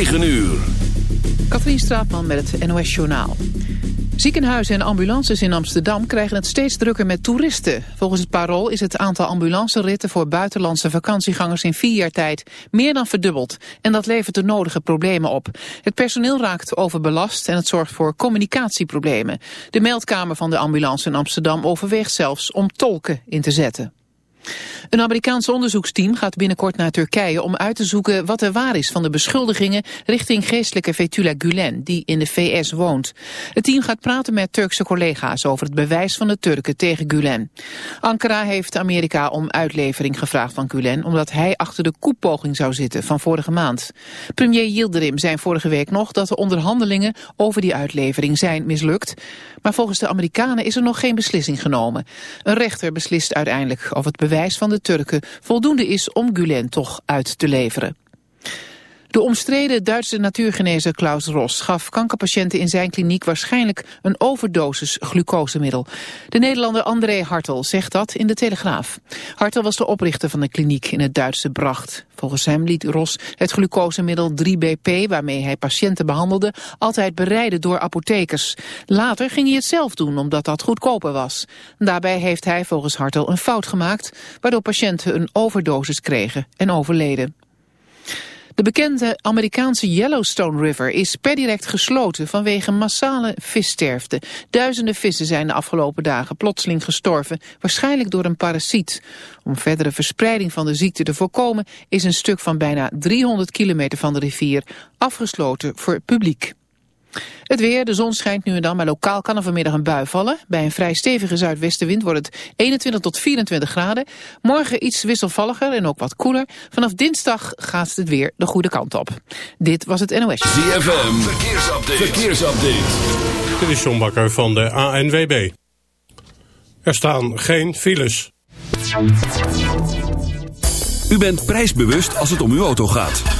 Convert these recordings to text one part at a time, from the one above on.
9 uur. Katrien Straatman met het NOS Journaal. Ziekenhuizen en ambulances in Amsterdam krijgen het steeds drukker met toeristen. Volgens het Parool is het aantal ambulanceritten voor buitenlandse vakantiegangers in vier jaar tijd meer dan verdubbeld. En dat levert de nodige problemen op. Het personeel raakt overbelast en het zorgt voor communicatieproblemen. De meldkamer van de ambulance in Amsterdam overweegt zelfs om tolken in te zetten. Een Amerikaans onderzoeksteam gaat binnenkort naar Turkije om uit te zoeken wat er waar is van de beschuldigingen richting geestelijke Fethullah Gulen, die in de VS woont. Het team gaat praten met Turkse collega's over het bewijs van de Turken tegen Gulen. Ankara heeft Amerika om uitlevering gevraagd van Gulen, omdat hij achter de koepoging zou zitten van vorige maand. Premier Yildirim zei vorige week nog dat de onderhandelingen over die uitlevering zijn mislukt, maar volgens de Amerikanen is er nog geen beslissing genomen. Een rechter beslist uiteindelijk of het bewijs van de Turken voldoende is om Gulen toch uit te leveren. De omstreden Duitse natuurgenezer Klaus Ros gaf kankerpatiënten in zijn kliniek waarschijnlijk een overdosis glucosemiddel. De Nederlander André Hartel zegt dat in de Telegraaf. Hartel was de oprichter van de kliniek in het Duitse Bracht. Volgens hem liet Ros het glucosemiddel 3BP, waarmee hij patiënten behandelde, altijd bereiden door apothekers. Later ging hij het zelf doen, omdat dat goedkoper was. Daarbij heeft hij volgens Hartel een fout gemaakt, waardoor patiënten een overdosis kregen en overleden. De bekende Amerikaanse Yellowstone River is per direct gesloten vanwege massale vissterfte. Duizenden vissen zijn de afgelopen dagen plotseling gestorven, waarschijnlijk door een parasiet. Om verdere verspreiding van de ziekte te voorkomen is een stuk van bijna 300 kilometer van de rivier afgesloten voor publiek. Het weer, de zon schijnt nu en dan, maar lokaal kan er vanmiddag een bui vallen. Bij een vrij stevige zuidwestenwind wordt het 21 tot 24 graden. Morgen iets wisselvalliger en ook wat koeler. Vanaf dinsdag gaat het weer de goede kant op. Dit was het NOS. ZFM, verkeersupdate. verkeersupdate. Dit is John Bakker van de ANWB. Er staan geen files. U bent prijsbewust als het om uw auto gaat.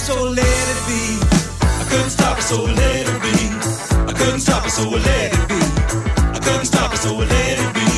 so let it be. I couldn't stop it, so let it be. I couldn't stop it, so let it be. I couldn't stop it, so let it be.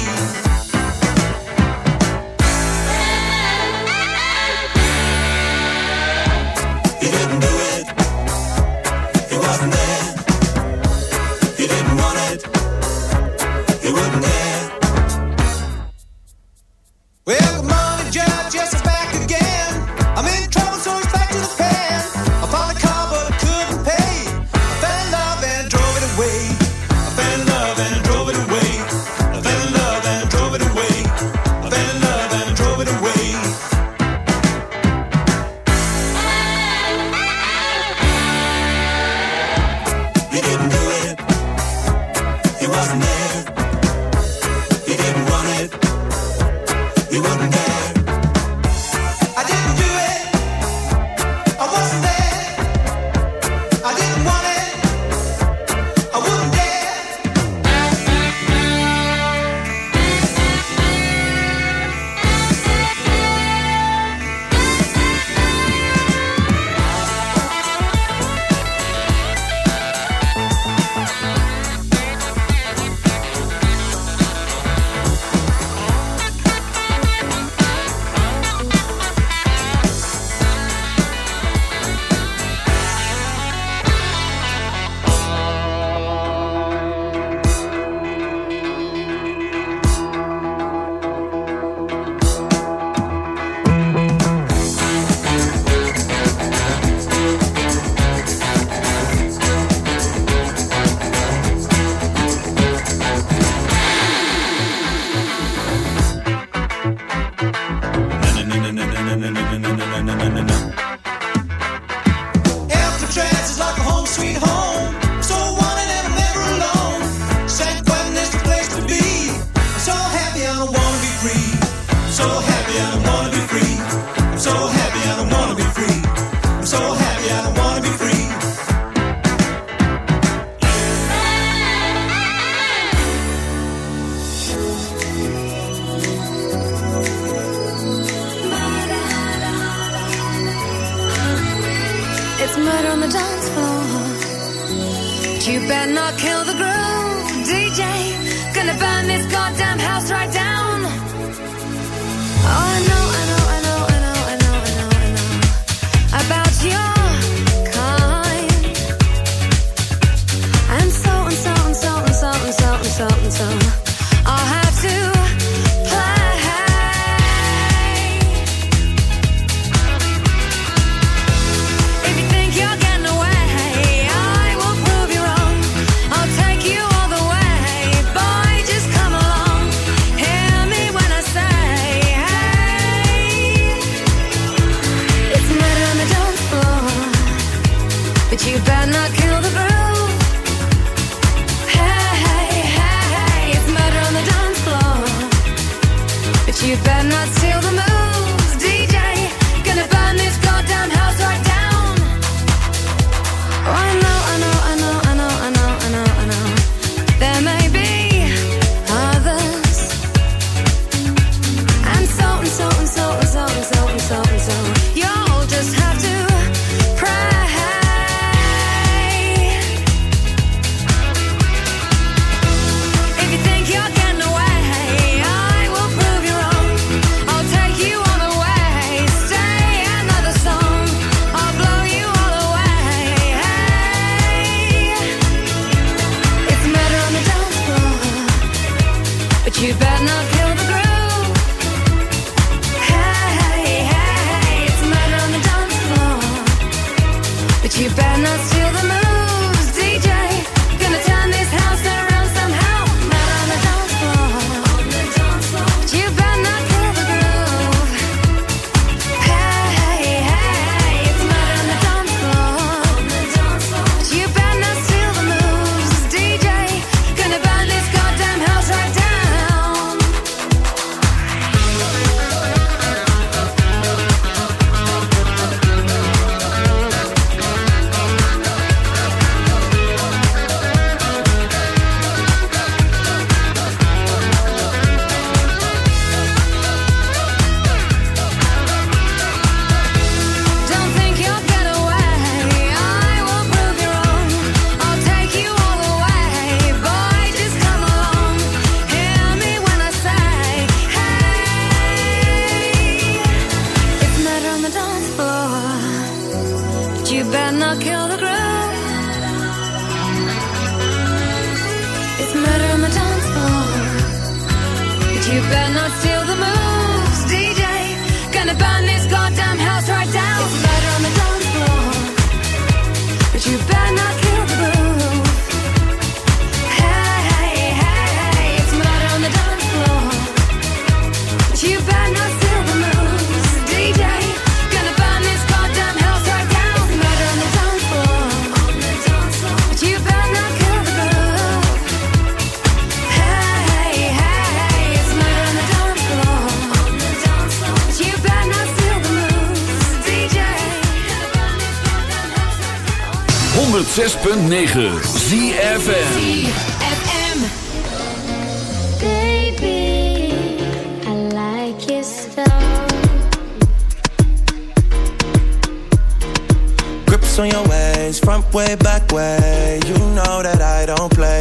106.9 ZFM. FM. Baby, I like your style. Grips on your ways, front way, back way. You know that I don't play.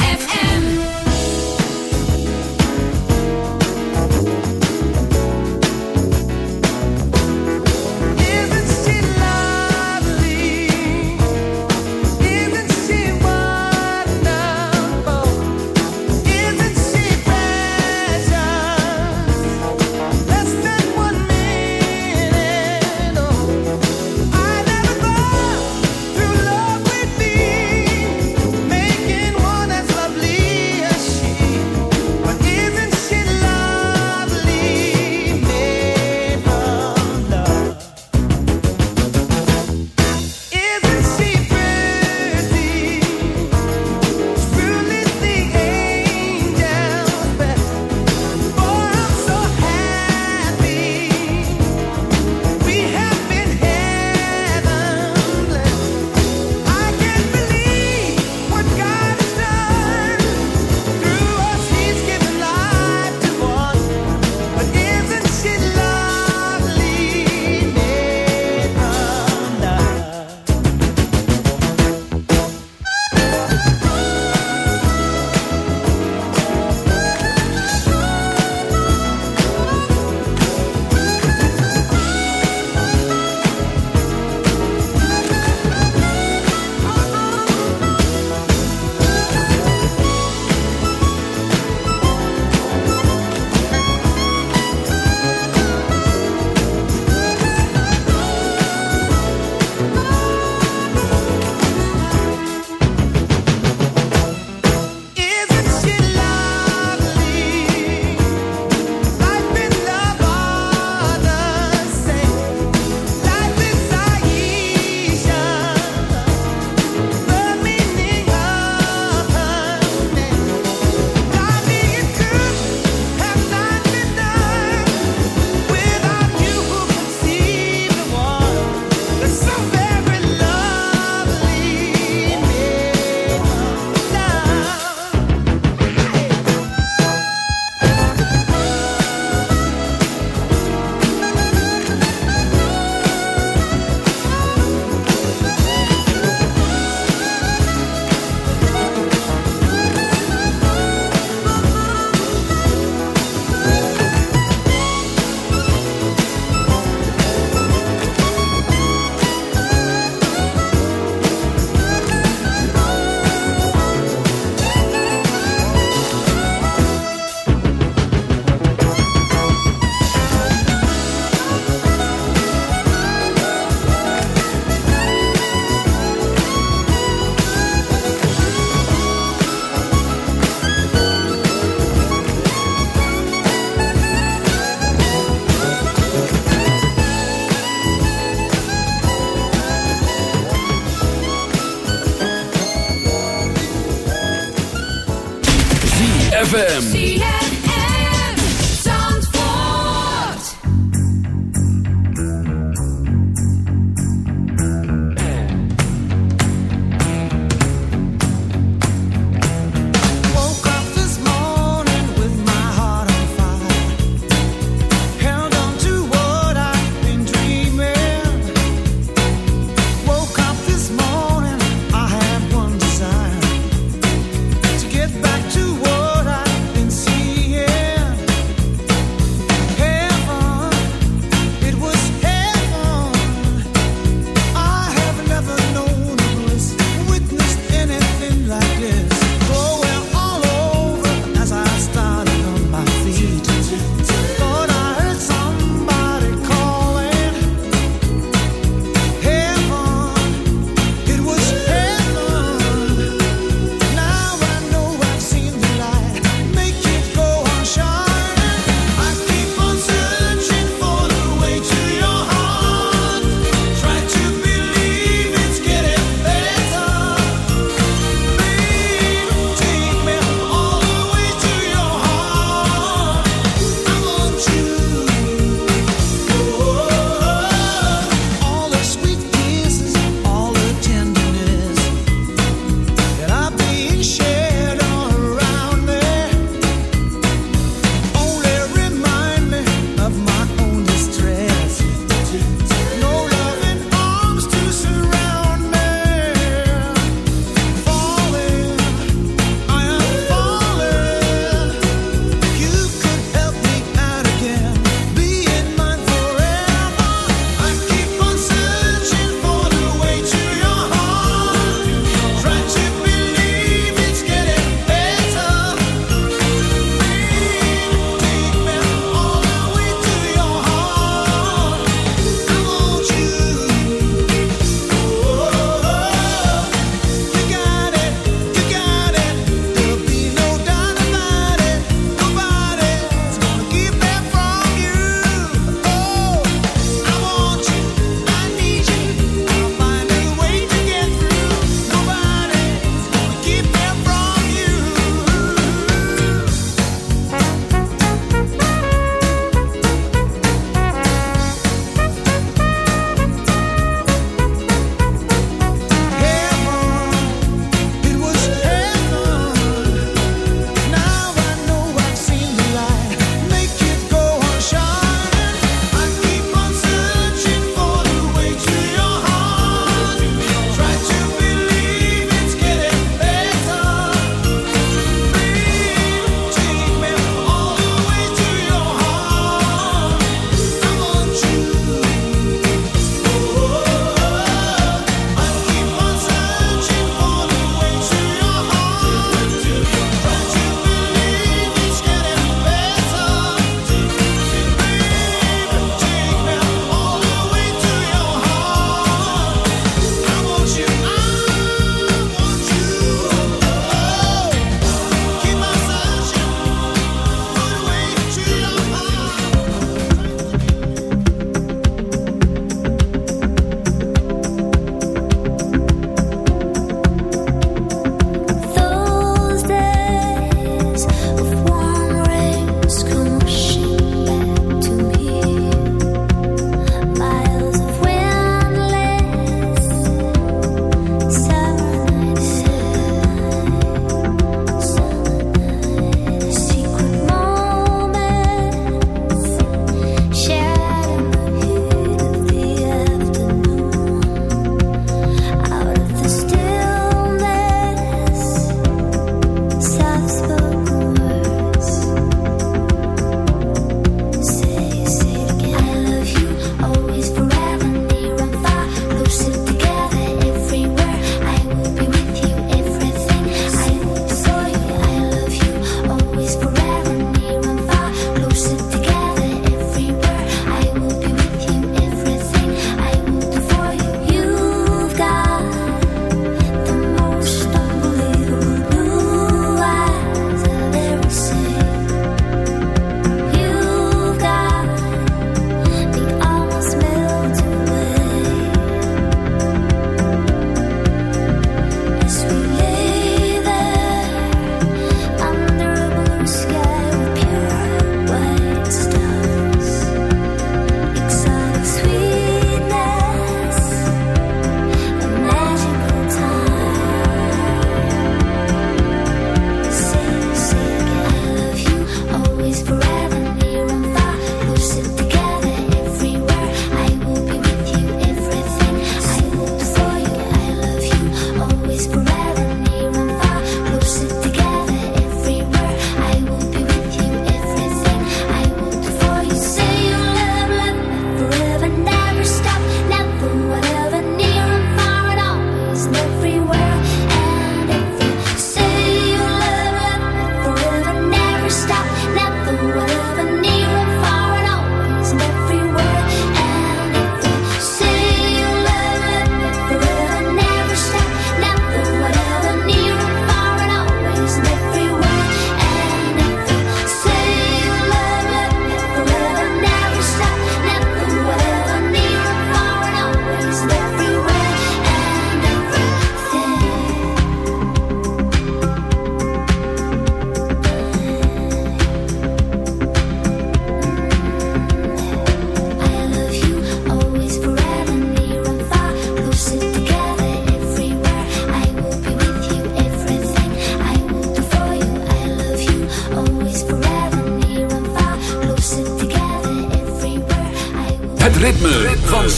ZFM.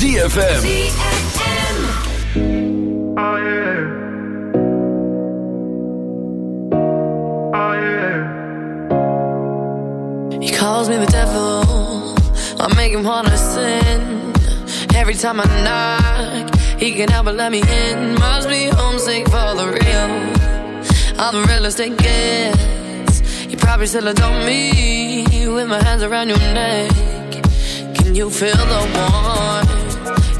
ZFM. He calls me the devil. I make him wanna sin. Every time I knock, he can help but let me in. Must be homesick for the real. I'm the realest it gets. You probably still adore me with my hands around your neck. Can you feel the warmth?